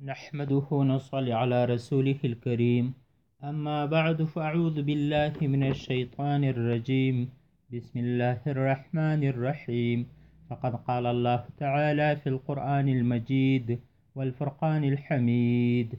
نحمده ونصلي على رسوله الكريم أما بعد فأعوذ بالله من الشيطان الرجيم بسم الله الرحمن الرحيم فقد قال الله تعالى في القرآن المجيد والفرقان الحميد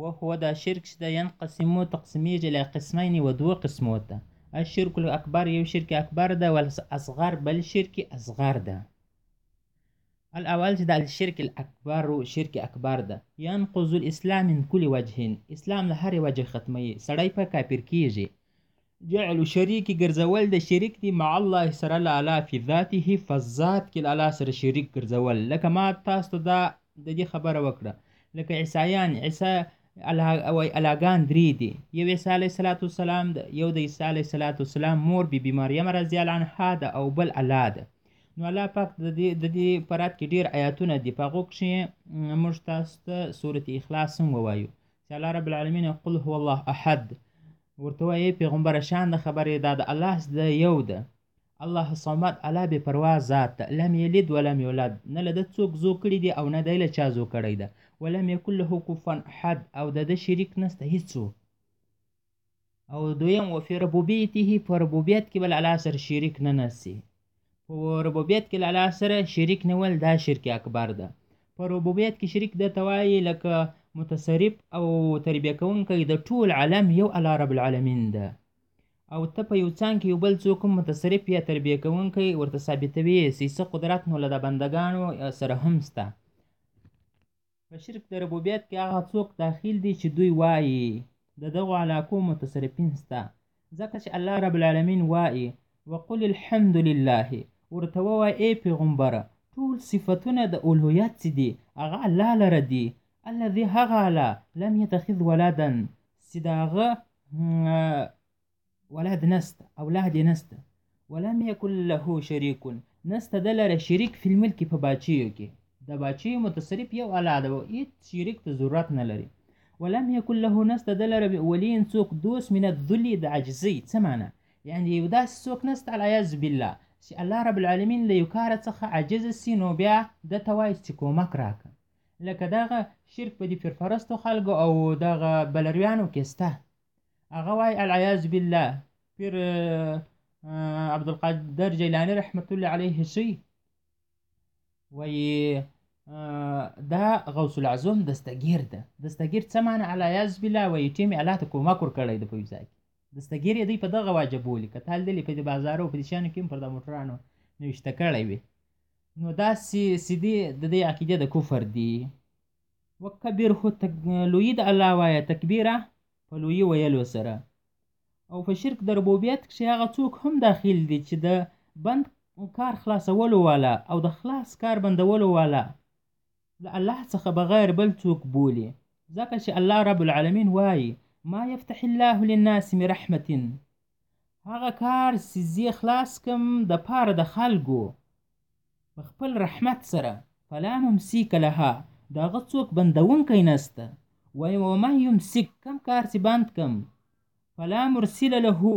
وهو دا شرک چې ده ينقسمو تقسمېږي له قسمين و دوو قسمو ته الشرک الاکبر یو شرک اکبر ده والاصغر بل شرک اصغر ده الاول چې د الشرک الاکبر شرک اکبر ده ينقض الاسلام من كل وجه اسلام له هرې وجه ختموي سړی په کافر کیږي جعل شریک ګرځول د شریک دی مع الله سره له الله فی ذاته په ذات کې له الله سره شریک ګرځول لکه ما تاسو ته دا د دې خبره وکړه لکه عیسایان عیسی وای الاګان درې دي یو عیسی علیه صلات والسلام ده یو د عیسی علیه صلات والسلام مور بی بی مریم رضی الله عنها ده او بل الله ده نو الله پاک د دې د دې پرات کې ډیر آیاتونه دي په هغو کښې موږ تاسو ته سورت اخلاص هم ووایو چې الله رب العالمین قل هو الله احد ورته وایه ای پیغمبره شان د خبرې دا د الله څخه یو ده الله الصمد الله بې پروا ذات ده لم یلد ولم یولد نه له ده څوک زو کړی دی او نه دی له چا زو کړی ده ولم یکن له کفوا احد او د ده شریک نسته هیڅوک او دویم وفي ربوبیته په ربوبیت کې بل الله سره شریک نه نسی په ربوبیت کې له الله سره شریک نیول دا شرک اکبر ده په ربوبیت کې شریک ده ته وایي لکه متصرف او تربیه کوونکی د ټول عالم یو الله رب العالمین ده او ته په یو څنګ کې یو بل څوک هم متصرف یا تربیه کوونکی ورته ثابتوي سي څه قدرت نو له د بندګانو سره هم سته په شرک د ربوبیت کې هغه څوک داخل دي چې دوی وایي د دغو علاقو متصرفین سته ځکه چې الله رب العالمین وایي وقل الحمد لله ورته ووایه ای پیغمبره ټول صفتونه د الوهیت چې دي هغه الله لره دي الذي هغه الله لم يتخذ ولدا چې د هغه ولد نسته اولاد نسته ولم يكن له شريك نسته د لره شریک فی الملک په باچیو کې د باچیو متصرف یو الله ده او هیڅ شریک ته ضرورت نه لري ولم يكن له نسته د لره ولي څوک دوست من الذل د عجزي څه معنی یعنی یو داسې څوک نسته العیاذ بالله چې الله رب العالمین له یو کار څخه عاجز سي نو بیا د توایس چې کومک راکړه لکه دغه شرک په دې پرپرستو خلکو او دغه بلریانو کې سته هغه وای العیاذ بالله پیر عبد القادر جیلانی رحمت الله علیه شي وای دا غوث العظم دستګیر ده دستګیر څه معنی العیاذ بالله وای ټیم الله ته کومک ورکړی د په ځای دستګیر یې دوی په دغه واجب بولي که تال دلی په دې بازارو په دې شانو کې هم پر د موټرانو نوشته کړی وي نو دا سیدی د دې عقیده د کفر دی وکبره لوی د الله وایه تکبیره په لوی ویلو سره او په شرک د ربوبیت کښې هغه څوک هم داخل دي چې د بند کار خلاصولو والا او د خلاص کار بندولو والا له الله څخه بغیر بل څوک بولي ځکه چې الله رب العالمین وایي ما یفتح الله للناس من رحمة هغه کار چې زه خلاص کم د پاره د خلکو په خپل رحمت سره فلا ممسیک لها د هغه څوک بندونکی نسته وایم وما یمسک کم کار چې بند کم فلا مرسل له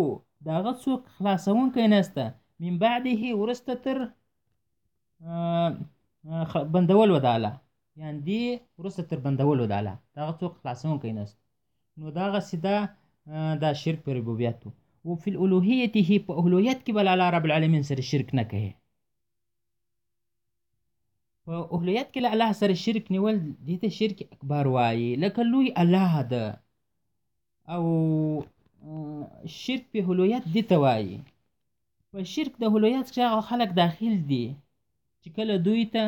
د هغه څوک خلاصونکی نسته من بعده ورسته تر بندولو د الله یعنې دې وروسته تر بندولو د الله د هغه څوک خلاصونکی نسته نو دا غسیدا دا شرک پر ربوبیت او فی الالوهیته په اولوهیت کې بل الله رب العالمین سره شرک نه کوي په اولوهیت کې له الله سره شرک نیول دې ته شرک اکبر وایي لکه لوی الله ده او شرک په اولوهیت دې ته وایي په شرک د هلویات کښې هغه خلق داخل دي چې کله دوی ته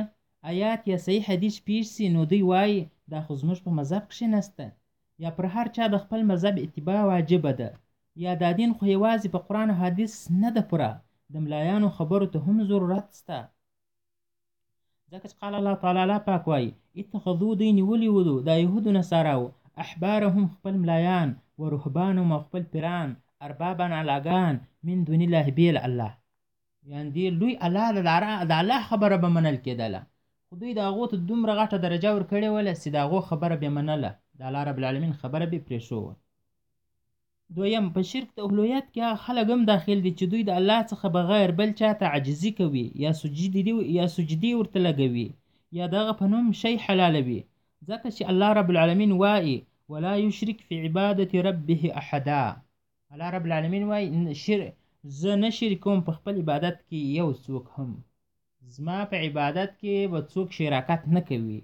آیات یا صحیح حدیث پیش شي نو دوی وایي دا خو زموږ په مذهب کښې نشته یا پر هر چا د خپل مذهب اتباع واجبه ده یا دا دین خو یوازې په قرآن او حدیث نه ده پوره د ملایانو خبرو ته هم ضرورت شته. ځکه چې قال الله تعالی الله پاک وایي اتخذو دوی نیولي ولو دا یهودو نصاراو احبارهم خپل ملایان و رهبانهم او خپل پیران اربابا علاګان من دون الله بیل الله یعنې دې لوی الله د الله خبره به منل کېدله خو دوی د هغو ته دومره غټه درجه ورکړې وله چې د هغو خبره به منله د الله رب العالمین خبره به پرېښووه دویم، په شرک د الوهیت کې هغه خلک هم داخل دي چې دوی د الله څخه بغیر بل چا ته عاجزي کوي یا سجدي یا سجدې ورته لګوي یا د هغه په نوم شی حلالوي ځکه چې الله رب العالمین وایي، ولا یشرک فی عبادة ربه احدا، الله رب العالمین وایي، زه نه شریکوم په خپل عبادت کې یو څوک هم. زما په عبادت کې به څوک شراکت نه کوي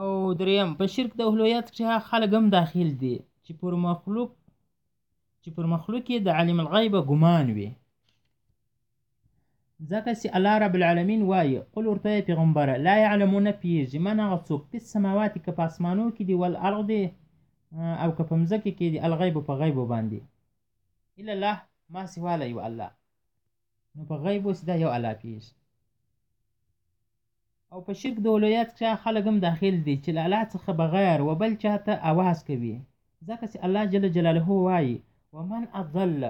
او دریم په شرک د اهلویت کې خلک هم داخل دي چې پر مخلوق چې پر مخلوق یې د عالم الغیب ګمان وي ځکه چې الله رب العالمین وایي قل ورته وایي پیغمبره لا یعلم نه پوهېږي من هغه څوک په سماوات کې که په اسمانو کې دي والارض دی او که په مځکه کې دي الغیب په غیبو باندې الا الله ما سوا له یو الله نو په غیب اوس دا یو الله پیژ او په شرک د اولویت کې خلک هم داخل دي چې له الله څخه بغیر و بل چاته اواز کوي ځکه چې الله جل جلاله وایي ومن اضل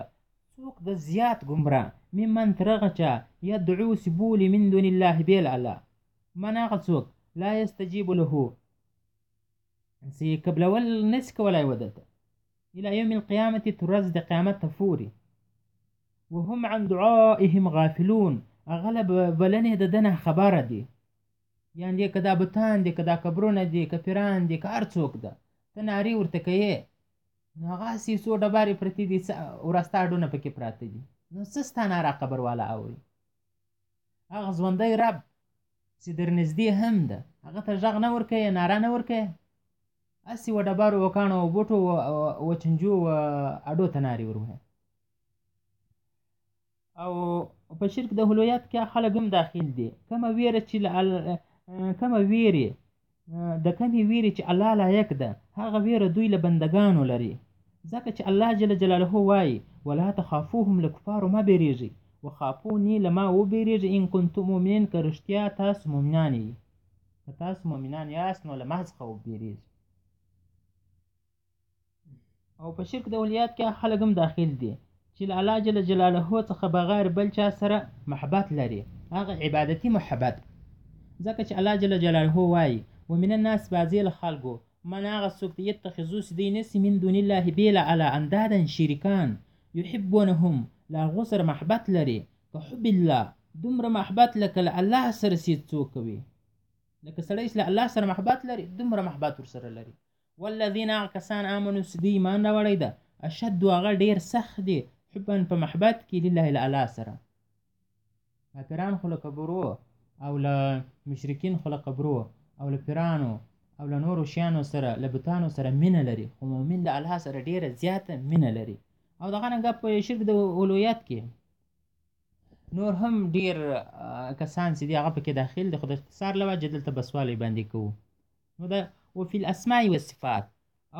څوک د زیات ګمرا ممن ترغه چا یدعو چې بولي من دون الله بیل الله من هغه څوک لا یستجیب له چې قبلول نس کولای ودته الى يوم القيامة تر ورځې د قیامت پورې وهم عن دعائهم غافلون اغلب بلنې د دنه خبره دي یعنې دې که دا بتان دي که دا قبرونه دي که پیران دي که هر څوک ده ته نارې ورته کوې نو هغسې څو ډبرې پرتې دي څه ورسته اډونه پکې پراته دي نو څه ستا ناره قبر والا اوري هغه ژوندی رب چې در نږدې هم ده هغه ته غږ نه ورکوې ناره نه ورکوې هسې و ډبارو و کاڼو و بوټو و چنجو و اډو ته نارې وروهې او په شرک د هلویت کې خلک هم داخل دي کومه ویره چې له کومه ویرې د کومې وېرې چې الله لایق ده، هغه وېره دوی له بندګانو لري، ځکه چې الله جل جلاله وايي، ولا تخافوهم له کفارو مه بېرېږئ، وخافوني له ما وبېرېږئ ان کنتم مؤمنین که رښتیا تاسو مؤمنان یئ. که تاسو مؤمنان یاست نو له ما څخه وبېرېږئ. او په شرک د اولیات کې خلک هم داخل دي چې له الله جل جلاله څخه بغیر بل چا سره محبت لري هغه عبادتي محبت ځکه چې الله جل جلاله وایي ومن الناس بعضې له خلکو من هغه څوک دی یتخذو چې دوی نیسي من دون الله بېله الله اندادا شریکان یحبونهم له هغو سره محبت لري که حب الله دومره محبت لکه له الله سره چې څوک کوي لکه سړی چې له الله سره محبت لري دومره محبت ورسره لري والذین هغه کسان آمنو چې دوی ایمان راوړی ده اشد هغه ډیر سخت دي حبا په محبت کې لله له الله سره کافران خو له قبرو او له مشرکین خو له قبرو او له پیرانو او له نورو شیانو سره له بتانو سره مینه لري خو مؤمن له الله سره ډیره زیاته مینه لري او دغه رنګه په شرک د اولویت کې نور هم ډیر کسان چې دي هغه پکې داخل دي خو د اختصار له وجې دلته بسوالی باندې کوو نو د وفي الاسماء والصفات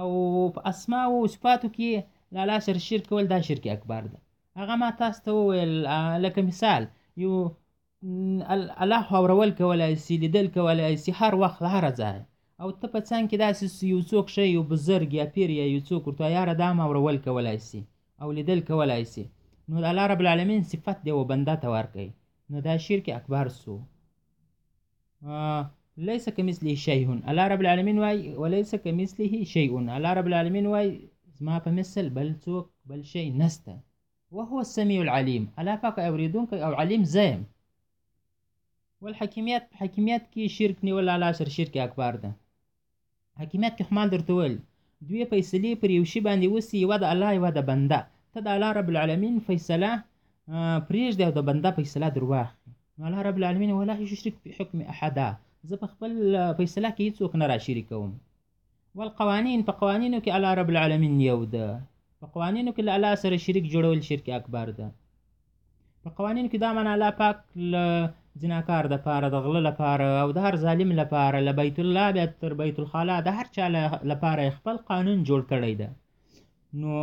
او په اسماء او صفاتو کې له الله سره شرک کول دا شرک اکبر ده هغه ما تاسو ته وویل لکه مثال یو الله اورول کولای سي لیدل کولای سي هر وخت له هره ځایه او ته په څنګ کې داسې یو څوک شي یو بزرګ یا پیر یا یو څوک ورته یاره دا ما اورول کولای سي او لیدل کولای سي نو د الله رب العالمین صفت دی و بنده ته ورکوي نو دا شرک اکبر سو ليس كمثله شيء الله رب العالمين واي وليس كمثله شيء الله رب العالمين واي ما په مثل بل څوک بل شي نسته وهو السميع العليم الله پاک اوریدونکی او علیم زیم والحکمیت حکمیت کې شرک نیول الله سره شرک اکبر ده حکیمیت کې خو ما درته وویل دوې فیصلې پر یو شي باندې وسي یوه د الله یوه د بنده ته د الله رب العالمین فیصله پرېږدي او د بنده فیصله در واخلي نو الله رب العالمین ولا یشرک فی حکم احدا زه په خپل فیصله کې هیڅوک نه راشریکوم والقوانین په قوانینو کې الله رب العالمین یو ده په قوانینو کې له الله سره شریک جوړول شرک اکبر ده په قوانینو کې دا معنا الله پاک له زناکار د پاره د غله لپاره او د هر ظالم لپاره له بیت الله بیا تر بیت الخلا د هر چا لپاره خپل قانون جوړ کړی ده نو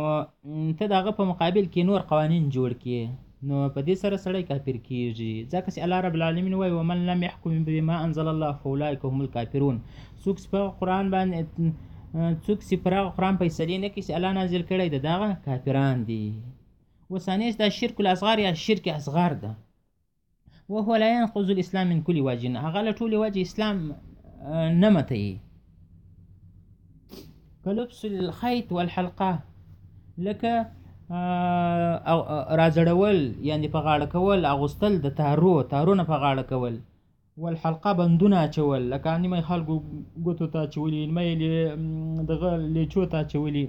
ته دغه په مقابل کې نور قوانین جوړ کې نو په دې سره سړی کافر کیږي ځکه چې الله رب العالمین وایي ومن لم يحكم بما انزل الله فاولئک هم الكافرون څوک چې په قرآن باندې څوک چې پر هغه قرآن فیصلې نه کوي چې الله نازل کړی د دغه کافران دي وسانیس دا شرک الاصغار یا شرک اصغر ده وهو لا ينقض الاسلام من كل وجه هغه له ټولې وجه اسلام نه متي کلبس الخيط والحلقه لکه راځړول یعنی په غاړه کول اغوستل د تارو تارونه په غاړه کول ول حلقه بندونه اچول لکه نیمه خلکو ګوتو ته اچولي نیمه یې دغه لیچو ته اچولي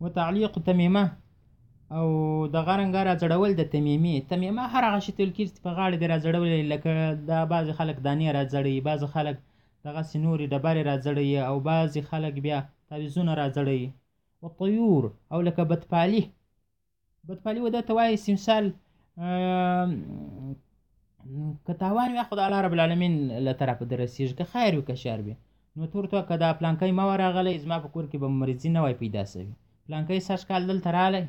و تعلیق تمیمه او دغه رنګه راځړول د تمیمې تمیمه هر هغه شي تل کېږي چې په غاړې دې راځړولې لکه دا بعضې خلک دانې راځړوي بعضې خلک دغسې نورې ډبرې راځړوي او بعضې خلک بیا تعویزونه راځړوي و طیور او لکه بدپالي بدپالی و ده ته وایي سمسال که تاوان وي خو د الله رب العالمین له طرفه در رسېږي که خیر وي که شر وي نو تور ته که دا پلانکی ما ورغلی زما په کور کې به مریضي نه وای پیدا سوي پلانکی سږ کال دلته راغلی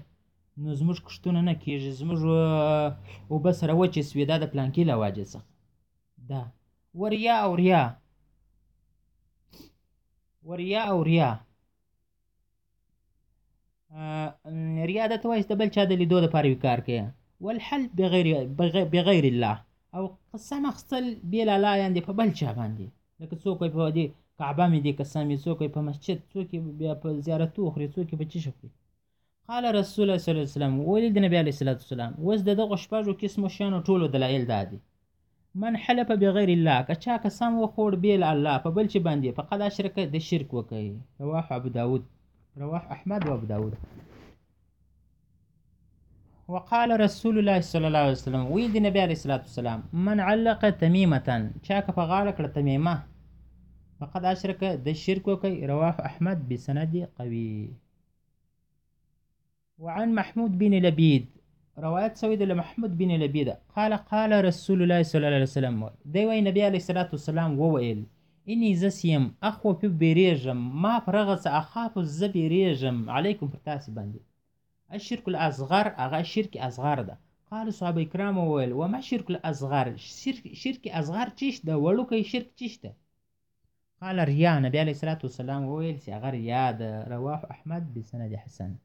نو زموږ کښتونه نه کېږي زموږ اوبه سره وچې سوې دا د پلانکي له وجې څخه دا وریا او ریا وریا او ریا ريادت وايس د بل چا د لیدو لپاره وی کار کوي والحل بغیر بغیر الله او قسم اخستل بل الله یاندې په بل چا باندې لکه څوک په دې کعبه مې دې قسم څوک په مسجد څوک بیا په زیارتو خوري څوک په چی شي قال رسول الله صلی الله علیه وسلم ویل د نبی علیه الصلاة والسلام اوس د دغو شپږو قسمو شیانو ټولو دلایل دا دي من حلف بغیر الله که چا قسم وخوړ بې له الله په بل چې باندې فقد اشرک د شرک وکړي رواه ابو داود رواه احمد و ابو داود وقال رسول الله صلی الله علیه وسلم ویل د نبی علیه الصلاة والسلام من علق تمیمه چا که په غاړه کړه تمیمه فقد اشرک د شرک وکړي رواه احمد بسند قوي وعن محمود بن لبید روایت شوی دی له محمود بن لبیده قال قال رسول الله صلی الله علیه وسلم دی وایي نبی علیه الصلاة والسلام وویل اني زه سیم اخوف بیریږم ما پر هغه څه اخاف زه بیریږم علیکم پر تاسې باندې الشرک الاصغر هغه شرک اصغر ده قال صحابه کرام وویل وما شرک الاصغر شرک شرک اصغر چیش ده وړوکی شرک چیش ده قال ریا نبی علیه الصلاة والسلام وویل چې هغه ریا ده رواه احمد بسند حسن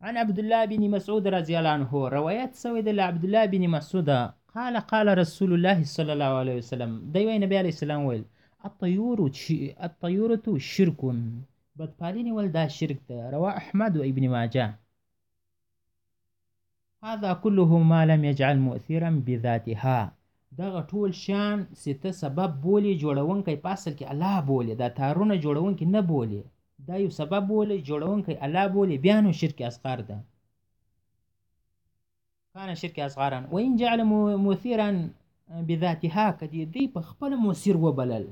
عن عبد الله بن مسعود رضی الله عنه روایت سوی د عبد الله بن مسعود قال قال رسول الله صلی الله علیه وسلم دی وی نبی علیه السلام ویل الطيور الطيورة شرك بدپالینې ول دا شرک ده رواه احمد و ابن ماجه هذا کله ما لم یجعل مؤثرا بذاتها دغه ټول شیان چې ته سبب بولې جوړونکی په اصل کې الله بولې دا تارونه جوړونکی نه بولې دا یو سبب بولې جوړونکی الله بولې بیا نو شرک اصغر ده کان شرک اصغرا و ان جعل مؤثرا بذاتها کدی دی په خپل مؤثر وبلل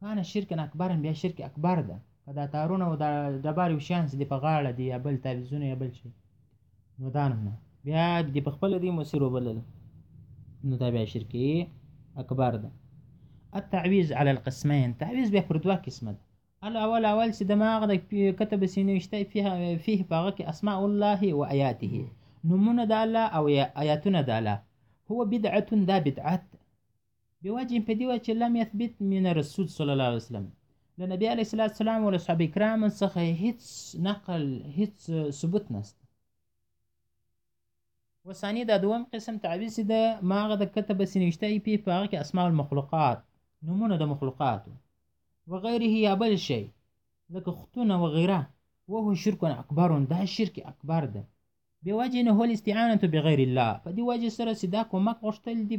کان شرکن اکبرن بیا شرک اکبر ده که دا تارونه او دا ډبار یو شیان چې د په غاړه دي یا بل تعویزونه یا بل شي نو دا نه بیا د په خپل دي مسیر وبلل نو دا بیا شرک اکبر ده التعویز علی القسمین تعویز بیا پر دوه قسمه ده الاول اول چې دماغ د کتب سینوشته فيه فيه پاغه کې اسماء الله و آیاته نمونه د الله او آیاتونه د الله هو بدعه دا بدعت بوجه په دې وجه چې لم یثبت من رسول صلی الله علیه وسلم له نبی علیه الصلاة والسلام او له صحابه کرامو څخه هیڅ نقل هیڅ ثبوت نشته وثاني دا دوم قسم تعبیر چې د ما هغه د کتب چې نوشته یې پې په هغه کې اسماء المخلوقات نومونه د مخلوقاتو وغیره یا بل شی لکه خطونه وغیره وهو شرک اکبر دا شرک اکبر ده بوجه نه هو الاستعانه بغیر الله په دې وجه سره چې دا کومک غوښتل دي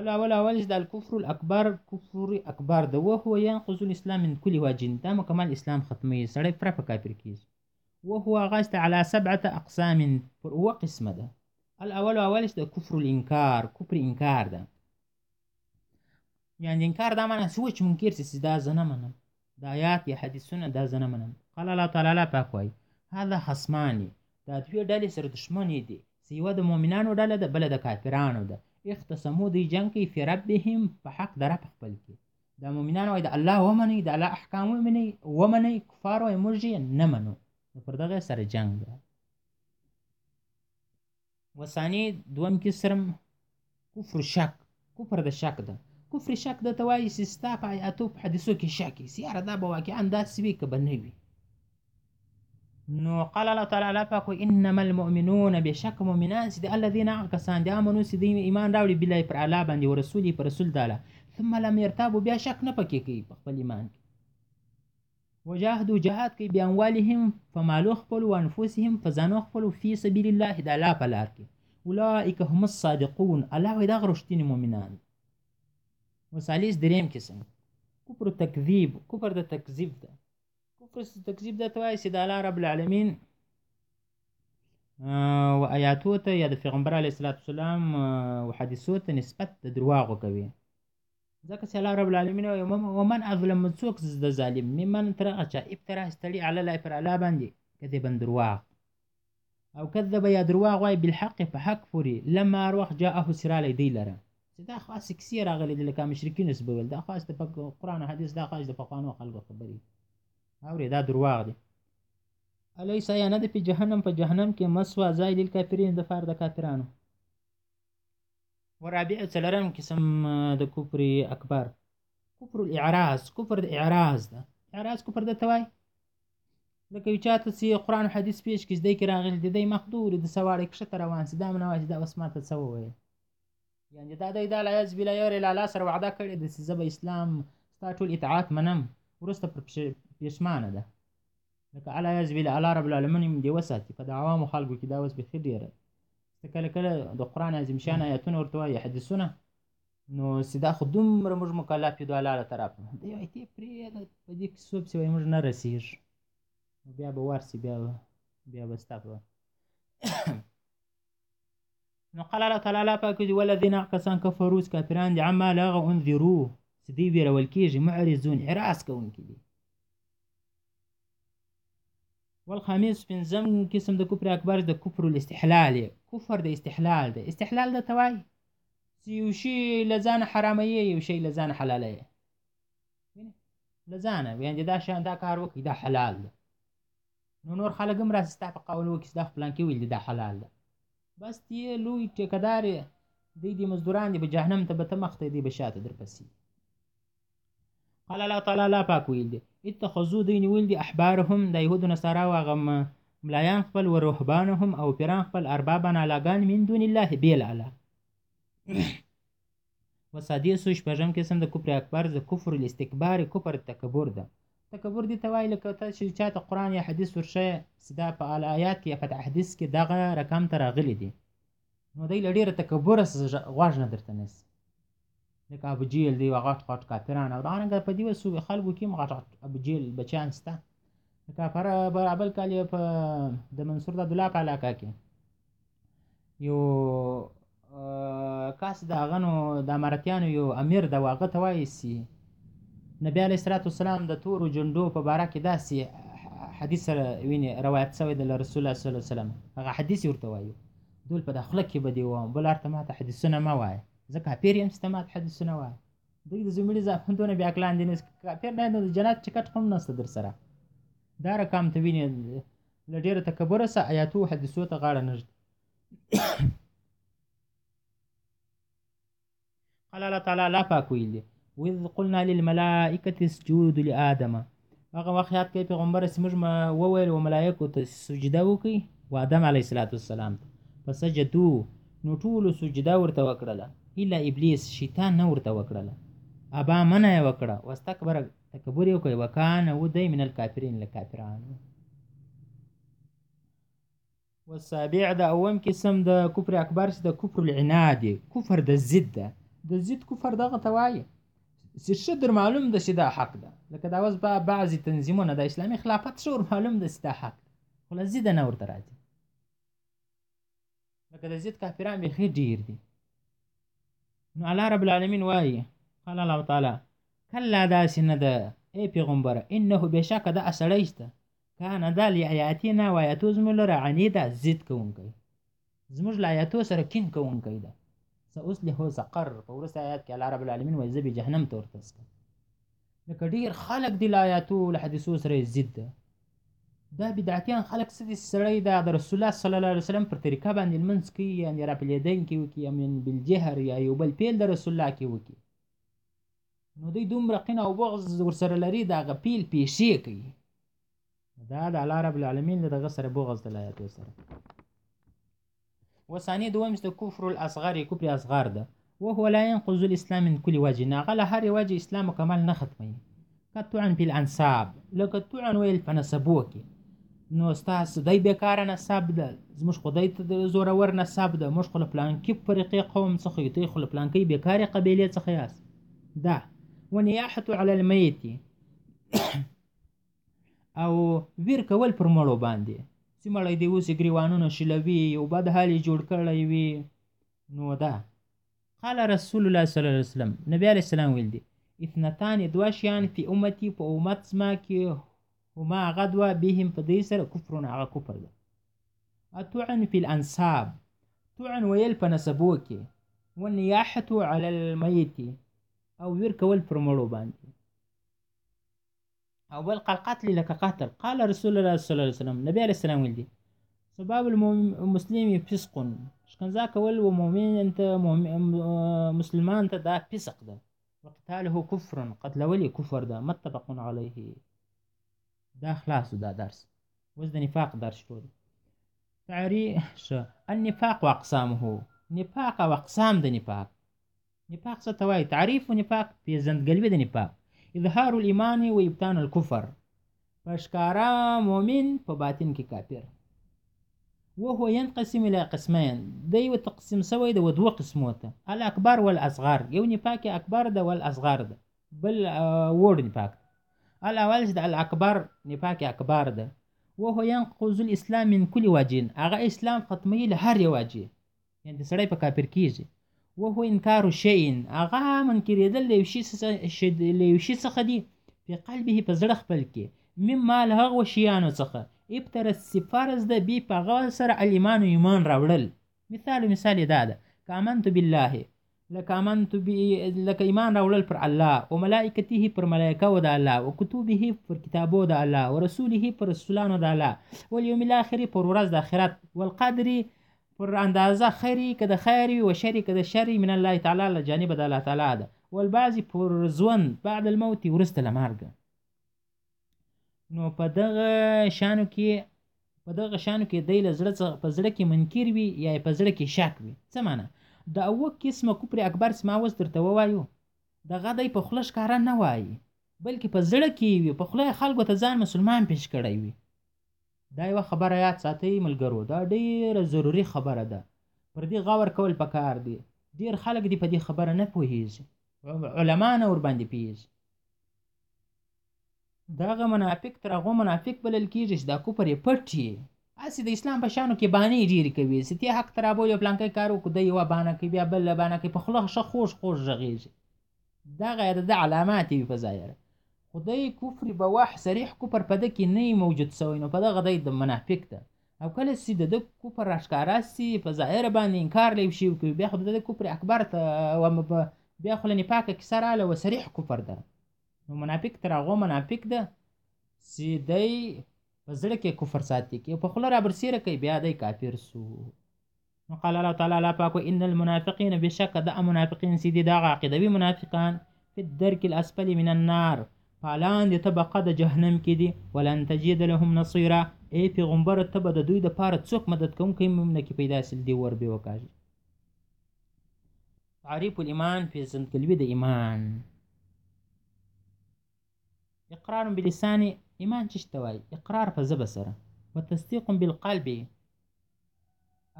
الاول اول چې د الکفر الاکبر کفر اکبر د وهو ينقض الاسلام من كل وجه دا مکمل اسلام ختمي سړی پر په کافر کیږي وهو هغه چې على سبعه اقسام پر اوه قسمه ده الاول اول چې د کفر الانکار کفر انکار ده یعنی انکار دا معنی چې وچ منکر چې دا زه نه منم د آیات یا حدیثونه دا زه نه منم قال الله تعالی پاک وایي هذا خصماني دا دوې ډلې سره دښمنې دي چې یوه د مؤمنانو ډله ده بله د کافرانو ده اختصمو دوی جنګ کوي فی ربهم په حق د رب خپل کې د مؤمنانو وایي د الله ومنئ د الله احکام ومنئ ومنئ کفار وایي موږ یې نه منو نو پر دغه سره جنګ ده وسانی دوم کسرم کفر شک کفر د شک ده کفر شک د توای چې ستا په آیاتو په حدیثو کې شک سي یاره دا به واقعا داسې وي که به نه وي نو قال الله تعالی پاک انما المؤمنون بشک مؤمنان سي د الذين کسان دي امنو سي د ایمان راوړي بلا پر الله باندې او رسول پر رسول تعالی ثم لم يرتابوا بیا شک نه پکې کوي په خپل ایمان کې وجاهدو جهاد کوي بأموالهم په مالو خپل و انفسهم په ځانو خپل فی سبیل الله د الله په لار کې اولئک هم الصادقون الله وایي دغه رښتیني مؤمنان وسالیس دریم قسم کفر تکذیب کفر د تکذیب ده کفر تکذیب ده توای چې د الله رب العالمین و آیاتو ته یا د پیغمبر علیه السلام و حدیثو ته نسبت د درواغو کوي ځکه چې الله رب العالمین او ومن اظلم څوک د ظالم ممن تر هغه چا ابترا استړي علی الله پر الله باندې کذبا درواغ او کذب یا درواغ وای بالحق په حق پوری لما روح جاءه سرالی دی لره چې دا خاص کسی راغلی د لکه مشرکین اس بول دا خاص د قرآن او حدیث دا خاص د پخوانو خلکو خبرې اورې دا درواغ دی الیس یا نه د په جهنم په جهنم کې مسوا ځای لیل کافرین د فار د کافرانو ورابع څلرم قسم د کفر اکبر کفر الاعراض کفر د اعراض ده اعراض کفر د توای لکه یو چاته چې قرآن حدیث پیش کړي دی کې راغلی دی دی مخدور د سواړې کښته روان سي دا منه وایي دا اوس ماته څه وویل یعنې دا دی دا لایز بلا یو لالا سره وعده کړې ده چې زه به اسلام ستا ټول اطاعت منم وروسته پر پښېمانه ده لکه الله یعز بالله الله رب العالمین دې وساتي په د عوامو خلکو کې دا اوس بیخي ډېره ته کله کله د قرآن عظیم شان آیتونه ورته وایي حدیثونه نو چې دا خو دومره موږ مکلف یو د الله له طرفه دی وایي ته پرېږده په دې کیسو پسې وایي موږ نه رسېږي نو بیا به ورسي بیا بیا به ستا په نو قال الله تعالی لا پاک دي ولذین کسان کفروا کافران دي عما لغ انذرو چې دوی ویرول کېږي معرضون حراس کوونکي دي والخامس پنځم قسم د کفر اکبر د کفر الاستحلال کفر د استحلال دی استحلال د توای چې یو شی له ځانه حرامه یې یو شی له ځانه حلاله یې له ځانه یعنې دا شان دا کار وکړي دا حلال ده نو نور خلک هم راسي ستا په قول وکړي چې دا فلان کې ویل دا حلال ده بس دی لوی ټیکدار دی دی مزدوران دی به جهنم ته به ته مخته دی به شاته درپسې قال الله تعالی الله پاک ویل دی اتخذو دوی نیول دي احبارهم د یهودو نصاراو هغه ملایان خپل و رهبانهم او پیران خپل اربابان علاګان من دون الله بیل الله وسادیسو شپږم قسم د کفر اکبر د کفر الاستکبار کفر تکبر ده تکبر دي ته وایي لکه ته چې چا ته قرآن یا حدیث ورښیه چې دا په آیات کې یا په حدیث کې دغه رقم ته راغلي دي نو دی له ډېره تکبره غوږ نه درته نیسي لکه ابوجیل دی یوه غټ غټ کافران او دغرنګه په دې وسو خلکو کې هم غټ غټ ابوجیل بچیان شته لکه پر برابل کال یې په د منصور د عبدالله په علاقه کې یو کس د هغه نو د امارتیانو یو امیر د هغه ته وایي سي نبی علیه الصلوة والسلام د تورو جنډو په باره کې داسې حدیث سره وینې روایت شوی دی له رسول الله صلی الله علیه وسلم هغه حدیث ورته وایو دول په د خوله کې به دې ووایم بل ورته ماته حدیثونه مه وایه زه کاپیر یم چې ته ماته حدیثونه وایه دوی د زمړي زامندونه بیا کلان دي نو کاپیر نه د جنت ټکټ هم نشته در سره دا رقم ته وینې له ډېره تکبره سه آیاتو حدیثو ته غاړه نه ږدي قال الله تعالی لا پاک ویل دی وذ قلنا للملائکه اسجدوا لآدم هغه وخت یاد کوي پیغمبر چې موږ وویل و ملائکو ته سجده وکړي و آدم علیه السلام ته فسجدو نو ټولو سجده ورته وکړله الا ابلیس شیطان نه ورته وکړله ابا منع یې وکړه واستکبر تکبر یې وکړ وکانه و دی من الکافرین له کافرانو والسابع د اوم قسم د کفر اکبر چې د کفر العناد کفر د ضد ده د ضد کفر دغه ته وایي چې ښه در معلوم ده چې دا حق ده لکه دا اوس به بعضې تنظیمونه د اسلامي خلافت ښه ور معلوم ده چې دا حق ده خو له ضده نه ورته راځي لکه د ضد کافران بیخي ډېر دي نو الله رب العالمین وایي قال الله تعالی کلا داسې نه ده ای پیغمبره انه بېشکه دا سړی شته کان دا لی آیاتی نه وایاتو زموږ لره عنی دا ضد کوونکی زموږ له آیاتو سره کین کوونکی ده سه اوس له سقر په ورسته آیات کې الله رب العالمین وایي زه به جهنم ته ورته سکم لکه ډېر خلک دي له آیاتو له حدیثو سره یې ضد ده دا بدعتیان خلک څه دي سړی دا د رسول الله صلی الله علیه وسلم پر طریقه باندې لمونځ کوي یعنې راپلیدن کې وکړي یا من بالجهر یا یو بل پیل د رسول الله کې وکړي نو دوی دومره قین او بغض ورسره لري د هغه پیل پیشې کوي دا د الله رب العالمین د دغه سره بغض د لایاتو سره وسانی دویم د کفر الاصغر کفر اصغر ده وهو لا ينقض الاسلام من كل وجه ناغه له هر وجه اسلام کمال نه ختمي کتعن په الانساب لکه تعن ویل په نسبو کې نو ستاسو دی بیکاره نسب ده زموږ خو دی زورور نسب ده موږ خو له پلانکي فرقې قوم څخه یو تی خو له پلانکۍ بیکارې قبیلې څخه یاست ده ونیاحت علی المیت او ویر کول پر مړو باندې چې مړی دی اوسې ګریوانونه شلوي یو بد حال یې جوړ کړی وي نو دا قال رسول الله صلی الله علیه وسلم نبی علیه السلام ویل دي اثنتان دوه شیان فی امتی په امت زما کې هما هغه دوه بهم په دوی سره کفرونه هغه کفر ده اتعن فی الانساب تعن ویل په نسبو کې ونیاحت علی المیت او ویر کول پر مړو باندې او بل قال قتل لك قتل قال رسول الله صلی الله علیه وسلم نبی علیه السلام ویل دي سباب المسلم فسق شکنځا کول و مؤمن ته مسلمان ته دا فسق ده وقتاله کفر قتلول یې کفر ده متفق علیه دا خلاص دا درس اوس د نفاق درس شروع دی تعریف النفاق واقسامه نفاق او اقسام د نفاق نفاق څه ته وایي تعریف نفاق پیژندګلوي د نفاق اظهار الايمان وابطان الكفر په ښکاره مؤمن په باطن کې کافر وهو ينقسم الى قسمين د یو تقسیم سوی د ودو قسمو ته الاکبر والاصغر یو نفاق اکبر ده والاصغر ده بل وړ نفاق الاول چې د الاکبر نفاق اکبر ده وهو ينقض الاسلام من كل وجه هغه اسلام ختمي له هر یو وجه یعنې د سړی په کافر کېږي وهو انکار شیء هغه منکرېدل له یو شي څخه له یو شي څخه دي په قلبه په زړه خپل کې مما له هغو شیانو څخه ابترس چې فرض ده بي په هغه سره الایمان ایمان راوړل مثال مثال یې دا ده که آمنت بالله لکه امنت به لکه ایمان راوړل پر الله او ملائکته پر ملائکه او د الله او کتبه پر کتابو د الله او رسوله پر رسولانو د الله او یوم الاخر پر ورځ د آخرت والقدر پر اندازه خیری که د خیر وي او شری که د شر من الله تعالی له جانب د الله تعالی ده والبعض پر ژوند بعد الموت ورسته له مرګ نو په دغه شانو کې په دغه شانو کې دی له زړه څخه په زړه کې منکر وي یا په زړه کې شک وي څه معنا د اوه قسمه کفر اکبر چې ما اوس درته ووایو دغه دی په خوله ښکاره نه وایي بلکې په زړه کې وي په خوله خلکو ته ځان مسلمان پیش کړی وي دا یوه خبره یاد ساتئ ملګرو دا ډیره ضروري خبره ده پر دې غور کول پکار دی ډیر خلک دې په دې خبره نه پوهیږي علما نه ورباندې پیږي دغه منافق تر هغو منافق بلل کیږي چې دا کفر یې پټ یې هسې د اسلام په شانو کې بانې ډېرې کوي چې تې حق ته رابولي او پلانکی کار وکړو ده یوه بانه کوي بیا بله بانه کوي په خوله ښه خوږ خوږ غږېږي دغه یې د ده علامات وي په ظاهره خو دی کفر بواح صریح کفر په ده کې نه موجود سوی نو په دغه دی د منافق ده او کله چې د ده کفر راښکاره سي په ظاهره باندې انکار له یو شي وکړي بیا خو د ده کفر اکبر ته بیا خو له نفاقه کیسه راغله و صریح کفر ده نو منافق تر هغو منافق ده چې دی په زړه کې کفر ساتي کې په خوله رابرسېره کوي بیا دی کافر سو وقال الله تعالی الله پاک ان المنافقین بشک د منافقین چې دي دغه عقیدوي منافقان فی الدرک الاسفل من النار په لاندې طبقه د جهنم کې دي ولن تجد لهم نصیرا ای پیغمبر ته به د دوی دپاره څوک مدد کوونکی هم نه کې پیدا سل دي ور به وکاږي تعریف الایمان پېژندګلوي د ایمان اقرار باللسان ایمان چی ته وای اقرار په زبه سره وتصدیق بالقلب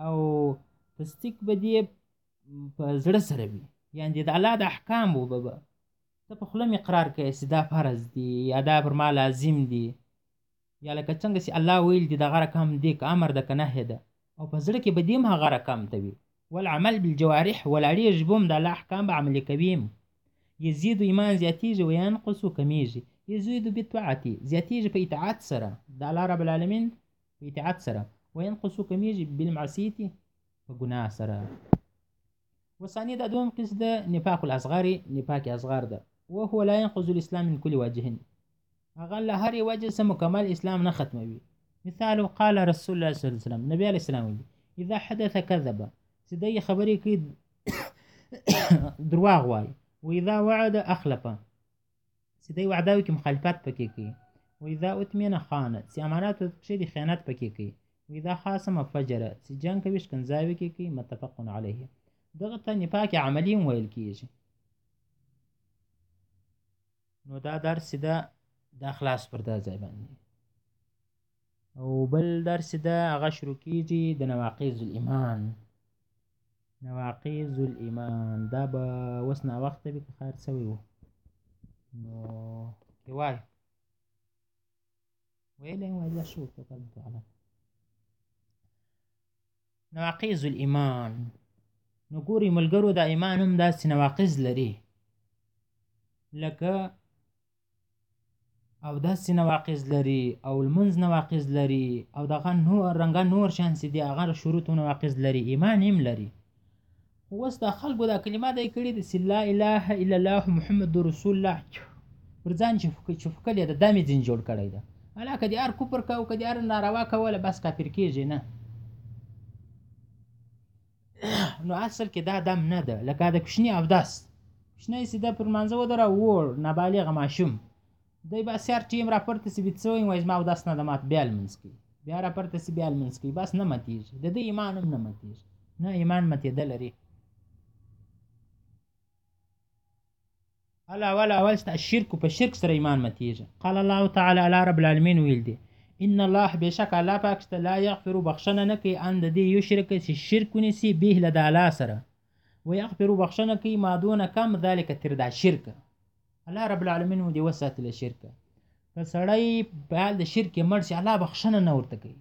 او تصدیق به دی په زړه سره وي یعنی د الله د احکام وبه به ته په خلم اقرار کوي چې دا فرض دي یا دا پر ما لازم دي یا لکه څنګه چې الله ویل دي دغه رقم دې که امر ده که نهی ده او په زړه کې به دې هم هغه رقم ته وي والعمل بالجوارح ولاړېږي به هم د الله احکام به عملي کوي هم یزید ایمان زیاتېږي و ینقص کمیږي یزید بالطاعت زیاتېږي په اطاعت سره د الله رب العالمین په اطاعت سره و ینقص کمیږي بالمعصیت په ګناه سره وثانية دا دوم قسم ده نفاق الاصغر نفاق اصغر ده وهو لا ينقض الاسلام من كل وجه هغه له هرې وجه څخه مکمل اسلام نه ختموي مثال قال رسول الله صلی الله علیه وسلم نبی علیه السلام ویلي اذا حدث کذب چې دی خبرې کوي درواغ وایي و اذا وعد اخلفه چې دی وعده وکړي مخالفت پکې کوي و اذا اتمن خان چې امانت پکې دی خیانت پکې کوي و اذا خاصم فجر چې جنگ کوي شکنځاوي کې کوي متفق علیه دغه ته نفاق عملی ویل کیږي نو دا درس دا د اخلاص پر دا ځای باندې او بل درس دا هغه شروع کیږي د نواقض الايمان نواقض الايمان دا به اوس نا وخت به کار سوی وو نو کې وای ویلې وای دا شو ته کوم تعالی نواقض الايمان نو ګوري ملګرو دا ایمان هم داسې نواقض لري لکه او داسې نواقض لري او لمونځ نواقض لري او دغه نور رنګه نور شیان چې دي هغه شروط او نواقض لري ایمان هم لري خو اوس د خلکو دا کلمه دی کړې د چې لا اله الا الله محمد رسول الله پر ځان چې فکر چې فکر دی دا مې ځین جوړ کړی ده الا که دې هر کفر کوو که دې هر ناروا کوله بس کافر کېږي نه نو اصل کې دا دم نه ده لکه د کوچني اوداس کوچنی چې د پر مانځه ودره وور نابالغه ماشوم دی به سیار ټیم راپورته سي بیت سوی وایي زما اوداس نه ده مات بیا لمونځ کوي بیا راپورته سي بیا لمونځ کوي بس نه ماتېږي د دې ایمان هم نه ماتېږي نه ایمان ماتېده لري اول اول اول ستا شرک په شرک سره ایمان متیږي قال الله تعالی الله رب العالمین ویل دي ان الله بشک الله پاک ست لا یغفر بخښنه نه کوي ان د دې یو شرک چې شرک ونیسي به له د الله سره ويغفر بخښنه کوي ما دون کم ذلک تر دا شرک الله رب العالمین مو دې وساتي له شرکه که سړی په حال د شرک مړ شي الله بخښنه نه ورته کوي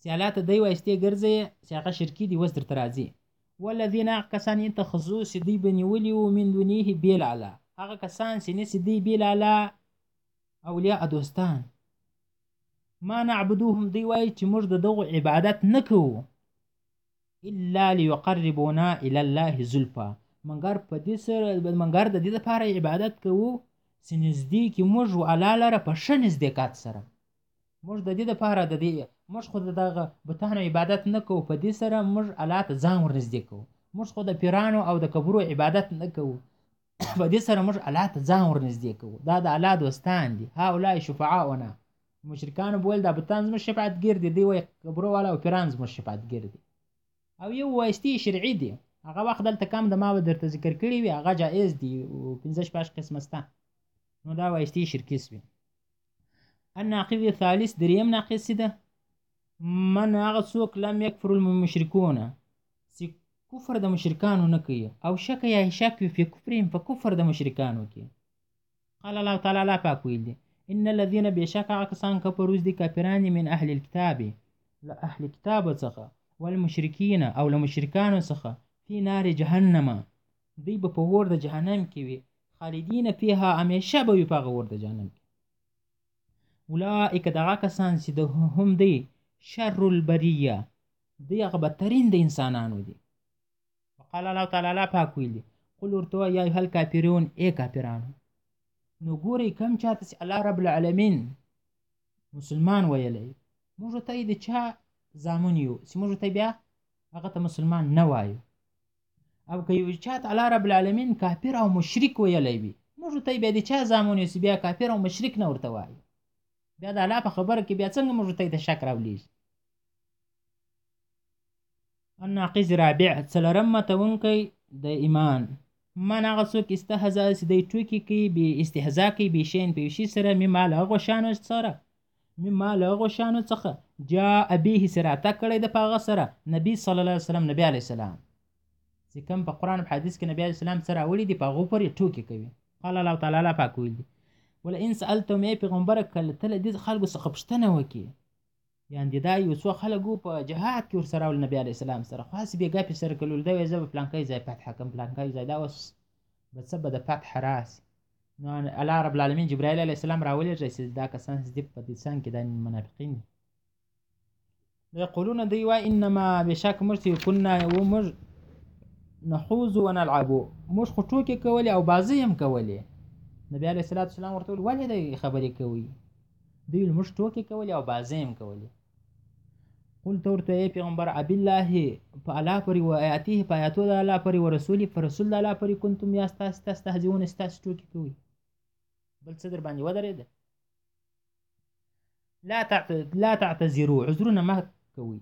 چې الله ته دی وایستې ګرځې چې هغه شرکی دی وس درته راځي والذین هغه کسان اتخذو چې دوی به نیولي وو من دونیه بېل الله هغه کسان چې نیسي دوی بېل الله اولیاء دوستان ما نعبدوهم دوی وایي چې موږ د دغو عبادت نه کوو الا ليقربونا الى الله زلفا منګر په دې سره منګر د دې لپاره عبادت کوو چې نږدې کې موږ الله لره په ښه نږدېکت سره موږ د دې لپاره د دې موږ خو د دغه بتانو عبادت نه کوو په دې سره موږ الله ته ځان ورنږدې کوو موږ خو د پیرانو او د قبرو عبادت نه کوو په دې سره موږ الله ته ځان ورنږدې کوو دا د الله دوستان دي هؤلاء شفعاؤنا مشرکان به ویل دا بتان زموږ شفاعتګر دي دوی وایي قبرو والا او پیران زموږ شفاعتګر دي او یو وایستي شرعي دي هغه وخت دلته کم د ما به درته ذکر کړي وي هغه جایز دي پنځه شپږ قسمه سته نو دا وایستي شرکي سوي الناقض الثالث دریم ناقض څه ده من هغه څوک لم یکفر المشرکون چې کفر د مشرکانو نه کوي او شک یا شک وي په کفرهم په کفر د مشرکانو کې قال الله تعالی الله پاک ویل دي ان الذين بشک هغه کسان کفرو دي کافران دي من اهل الكتاب له اهل کتاب څخه والمشرکین او له مشرکانو څخه فی نار جهنم دوی به په اور د جهنم کې وي خالدین فیها همیشه به وي په هغه اور د جهنم کې اولئک دغه کسان چې د هم دی شر البریه دی هغه بدترین د انسانانو دي وقال الله تعالی الله پاک ویلي قل ورته یا ایها الکافرون ای کافرانو نو ګورئ کوم چاته چې الله رب العالمین مسلمان ویلی موږ ته د چا زامن یو چې موږ ته بیا هغه ته مسلمان نه وایو او که یو چا ته الله رب العالمین کافر او مشرک ویلی وي موږ ته بیا د چا زامن یو بیا کافر او مشرک نه ورته وایي بیا د الله په خبره کې بیا څنګه موږ ته د شک راولېږي الناقض رابع څلورم متونکی د ایمان من هغه څوک استهزا چې دی ټوکې کوي بې استهزا کوي بې شین په یو شي سره مما له هغو شانو سره مما له هغو شیانو څخه جاء به چې راتګ کړی د په هغه سره نبي صلی الله علیه وسلم نبي علیه السلام چې کوم په قرآن په حدیث کې نبي علیه السلام څه راوړي دي په هغو پورې ټوکې کوي قال الله تعالی الله پاک ویل دي ولئن سألتم ای پیغمبره که له ته له دې خلکو څخه پوښتنه وکړي یعنې دا یو څو خلک وو په جهاد کې ورسره راول نبي علیه السلام سره خو هسې بېګا پې سره کلول دا وایي زه به پلانکی ځای فتحه کړم پلانکی ځای دا اوس به څه به د فتحه راسي نو الله رب العالمین جبرائیل علیه السلام راولېږه چې دا کسان چې دي په دې څنګ کې دا منافقین دي نو یقولون دوی وایي انما بېشک موږ چې کنا یو موږ نحوز و نلعبو موږ خو ټوکې کولې او بازۍ هم کولې نبی علیه السلام ورته وویل ولې دی خبرې کوي دوی موږ ټوکې کولې او بازۍ هم کولې قل ته ورته ای پیغمبر اب الله په الله پورې و آیاته په آیاتو د الله پورې و رسولي په رسول د الله پورې کنتم یا ستاسو تستهزئون ستاسو ټوکې کوي بل څه در باندې ودرېده لا تعت... لا تعتذروا عذرونه مه کوئ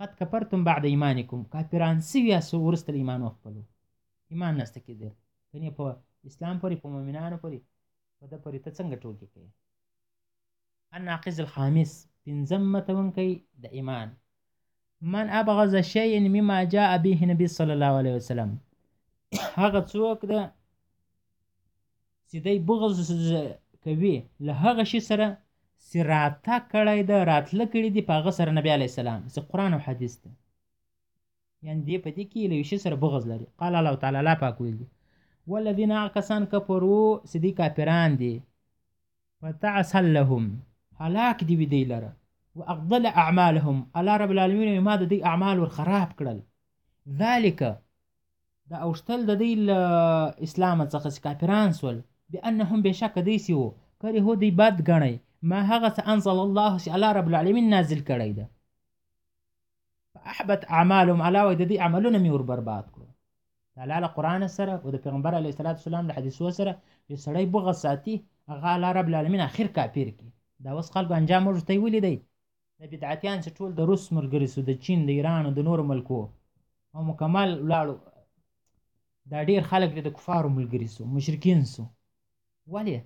قد کفرتم بعد ایمانکم کافران سوي اسو ورسته ایمان خپلو ایمان نسته کېدل کني په اسلام پورې په مؤمنانو پورې په د پورې ته څنګه ټوکې کوي الناقض الخامس پنځم متونکی د ایمان من ابغض شيئا مما جاء به نبی صلی الله علیه وسلم هغه څوک ده چې دی بغض کوي له هغه شي سره چې راته کړی ده راتله کړي دي په هغه سره نبی علیه السلام چې قرآن او حدیث ده یعنې دې په دې کې له یو شي سره بغض لري قال الله تعالی الله پاک ویلي والذین هغه کسان کفرو چې دوی کافران دي فتعسا لهم هلاک دی وی دی لره واقضل اعمالهم الله رب العالمین ما د دی اعمال ور خراب کړل ذالک دا اوشتل د دی اسلام څخه چې کافران سول بانهم بشک دی سی وو کری هو دی بد غنی ما هغه څه انزل الله چې الله رب العالمین نازل کړی ده فاحبت اعمالهم علاوه د دې عملونه مې ور برباد کړو د الله له قرآن سره او د پیغمبر علیه الصلاة والسلام له حدیثو سره یو سړی بغض ساتي هغه الله رب العالمین اخر کافر کی دا اوس خلکو انجام موږ ته ولیدی د بدعتیان چې ټول د روس ملګري سو د چین د ایران او د نورو ملکو او مکمل ولاړو دا ډیر خلک د کفارو ملګري سو مشرکین سو ولې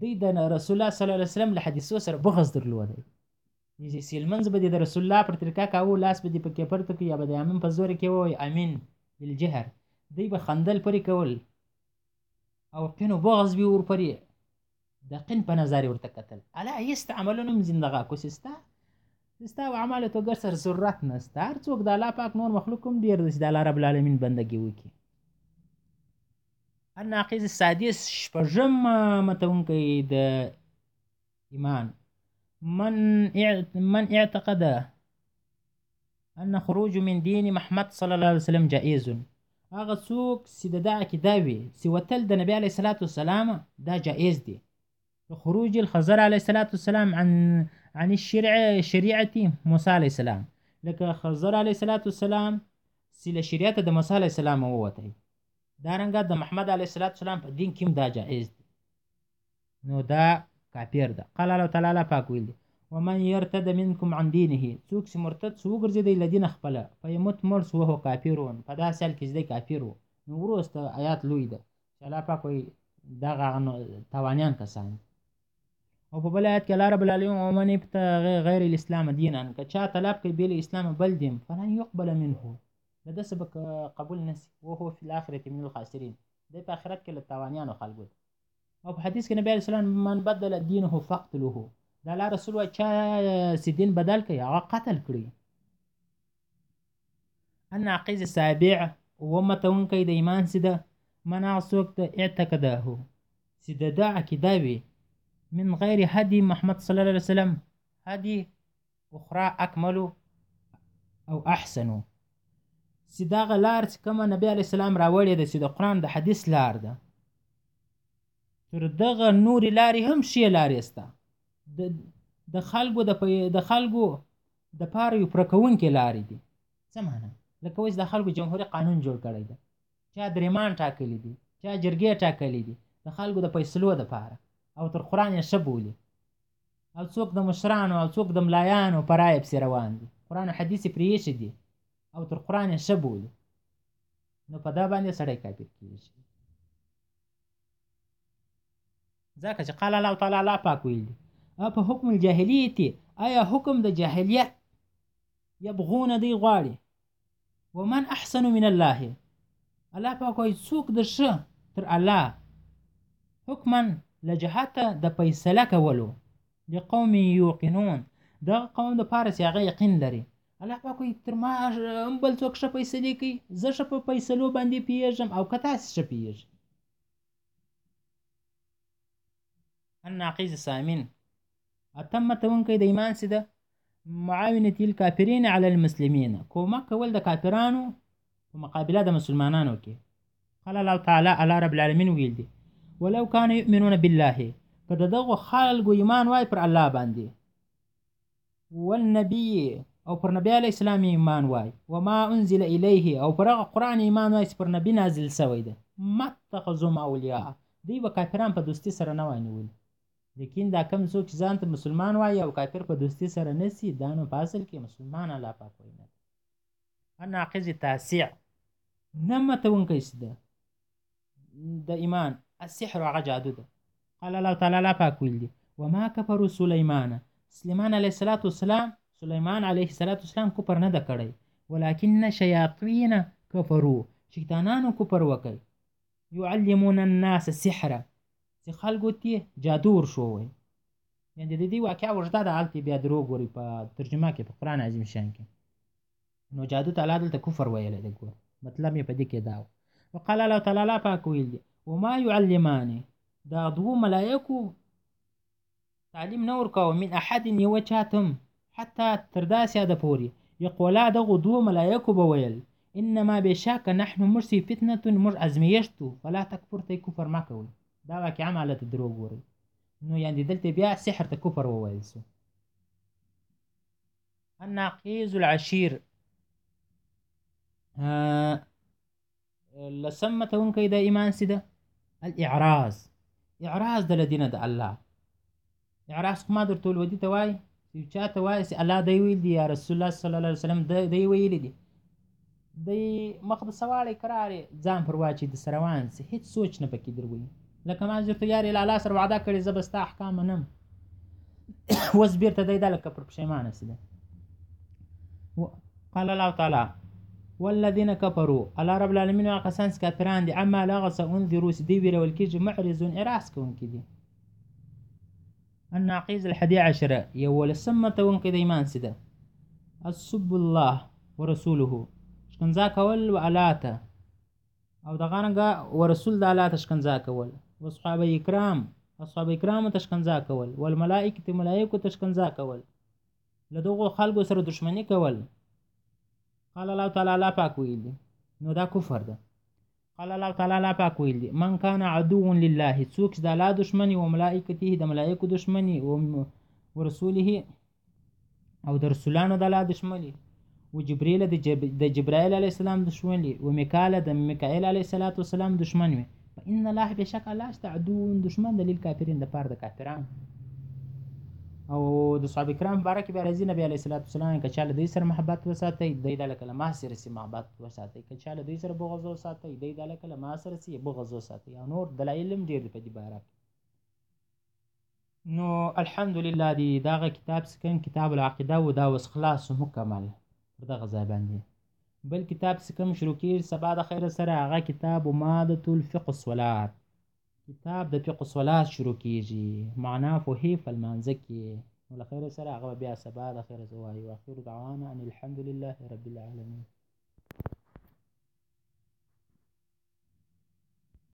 دوی د رسول الله صلی الله علیه وسلم له حدیثو سره بغض درلودی یزي سیلمنز به د رسول الله پر ترکا کاوه لاس به دې په کیپر تکي یا به د امین په زور کې وای امین بالجهر دی به خندل پرې کول او قینو بغض به ور پرې د قین په نظر ورته کتل الا یستعملون من زندغا کوسستا ستا او اعمال ته ګر سر ضرورت نشته هر څوک د الله پاک نور مخلوق هم ډیر دی چې د الله رب العالمین بندګي وکړي الناقض السادس شپږم متونکی د ایمان من من اعتقد ان خروج من دین محمد صلی الله علیه وسلم جائز هغه څوک چې د دا عقیده وي چې وتل د نبی علیه الصلاة والسلام دا جائز دی خروج الخضر علیه الصلاة والسلام عن عن الشرع شریعت موسی علیه السلام لکه خضر علیه الصلاة والسلام چې له شریعت د موسی علیه السلام ووتی دارنګه د محمد علیه السلام په دین کې دا جائز دی نو دا کافر ده قال الله تعالی پاک ویل ومن يرتد منكم عن دينه څوک چې مرتد شو وګرځېدی له دینه خپله فیموت مړ شو وهو کافرون په داسې حال کې چې دی کافر و نو وروسته آیات لوی ده چې الله پاک وایي دغه توانیان کسان او په بل آیت کې الله رب العالمین ومن ابتغى غیر الاسلام دینا که چا طلب کوي بل اسلام بل دین فلن يقبل منه د ده سبق قبول نسی وهو فی الاخرة من الخاسرین دی په آخرت کې له توانیانو خلکو او په حدیث کې نبی علیه السلام من بدل دینه فقتلوه دا الله رسول وایي چا چې دین بدل کړي هغه قتل کړي ان عقیز سابع ومتونکی د ایمان سي ده من هغه څوک ته اعتقده چې د ده عقیده وي من غیر هدي محمد صلی الله علیه وسلم هدي اخرى اکمل او احسن چې دغه لار چې کومه نبی علیه السلام راوړې ده چې د قرآن د حدیث لار ده تر دغه نورې لارې هم ښې لارې سته د خلکو د د خلکو د پاره یو پوره کوونکې لارې دي څه معنا لکه اوس د خلکو جمهوري قانون جوړ کړی دی چا درېمان ټاکلی دی چا جرګې ټاکلی دي د خلکو د فیصلو دپاره او تر قرآن یې ښه بولي او څوک د مشرانو او څوک د ملایانو په رایه پسې روان دي قرآن حدیث یې پرې ایښي دي او تر قرآن یې ښه بولي نو په دا باندې سړی کافر کېږي ځکه چې قال الله تعالی الله پاک ویل دي په حکم الجاهلیت آیا حکم د جاهلیت یبغون دی غواړي ومن احسن من الله الله پاک وایي څوک د ښه تر الله حکما له جهته د فیصله کولو لقوم یوقنون دغه قوم دپاره چې هغه یقین لري الله پاک وایي تر ما هم بل څوک ښه فیصلې کوي زه ښه په فیصلو باندې پوهېږم او که تاسې ښه پوهېږئ الناقض الثامن اتم متونکی د ایمان سي ده معاونة الكافرين على المسلمين کومک کول د کافرانو په مقابله د مسلمانانو کې قال الله تعالی الله رب العالمین ویل دي ولو كان يؤمنون بالله که د دغو خلکو ایمان وای پر الله باندې والنبي او پر نبی علی اسلام ایمان وای و ما انزل الیه او پر هغه قران ایمان وای چې پر نبی نازل شوی دی متخذهم اولیاء دوی به کافران په دوستي سره نه وای نیولي لیکن دا کم څوک چې ځان ته مسلمان وایي او کافر په دوستي سره نسی دا نو په اصل کې مسلمان الله پاک وایي نه الناقض تاسع نه متونکی څه ده د ایمان السحر هغه جادو ده قال الله تعالی لا پاک ویل دي وما کفر سليمان سليمان عليه الصلاه والسلام سليمان عليه الصلاه والسلام کفر نه د کړی ولكن شياطين كفروا شیطانانو کفر وکړ يعلمون الناس سحر چې خلکو ته جادو ورښووئ یعنې د دې واقعه اوږده ده هلته بیا درو ګورئ په ترجمه کې په قرآن عظیم شان کې نو جادو تعالی دلته کفر ویلی دی ګور مطلب یې په دې کې دا و وقال الله تعالی پاک ویل دي وما يعلمانه دا دوو ملایکو تعلیم نه ورکاوه من احد یوه چا ته هم حتی تر داسې حده پورې یقولا دغو دوو ملایکو به ویل انما بېشکه نحن موږ سي فتنه موږ ازمیښت یو فلا تکفر ته کفر مه کوئ دا واقعا هم هلته درو ګورئ نو یعنې دلته بیا سحر ته کفر وویل سو الناقیز العشیر لسم متونکی د ایمان سی ده الاعراض اعراض د لدینه د الله اعراض ما درته ولودي ته وای چې چا ته وای چې الله دی ویل دی یا رسول الله صلی الله علیه وسلم دی ویل دی دی مخ د سواړې کرارې ځان پر واچي د سروان سي هیڅ سوچ نه پکې دروي لکه ما درته یارې لالا سره وعده کړې زه به ستا احکام منم اوس بېرته دی دا لکه پر پښیمانه سي ده قال الله تعالی والذین کفروا الله رب العالمین هغه کسان چې کافران دي اما له هغه څه انذرو چې دوی ویرول کېږي معرضون اعراض کوونکي دي الناقض الحدي عشر یولسمه تونکي د ایمان سي ده السب الله ورسوله شکنځا کول و الله ته او دغه رنګه ورسول د الله تشکنځا کول وصحابه کرام اصحاب کرام تشکنځا کول والملائکه ملائکه تشکنځا کول لدغه خلکو سره دښمنی کول قال الله تعالی الله پاک ویل دي نو دا کفر ده قال الله تعالی الله پاک ویل دي من کان عدو لله څوک د الله دښمنی او ملائکته د ملائکه دښمنی او ورسوله او د رسولانو د الله دشمن دي و جبريل د جب... د جبرائيل عليه السلام دشمن دي و ميکال د ميکائيل عليه الصلاه والسلام دشمن وي فإن الله بشک الله است عدو دشمن د لیل کافرین د پار د کافران او د صحابه کرام باره کې بیا راځي نبی علیه الصلاه والسلام که چا له دوی سره محبت وساتي دی د لکه له ما سره سي محبت وساتي که چا له دوی سره بغض وساتي دی د لکه له ما سره سي بغض وساتي او نور دلایل هم ډېر دي په دې باره کې نو الحمدلله دی داغه کتاب سکن کتاب العقیده و دا وس خلاص مکمل پر دغه ځای باندې بل کتاب سکم شروع کیږي سبا د خیر سره هغه کتاب ماده الفقه الصلات کتاب د فقه الصلات شروع کیږي معنا فقه فلمانځ کې نو لخیر سره هغه بیا سبا د خیر زوایي واخر دعوانا ان الحمد لله رب العالمین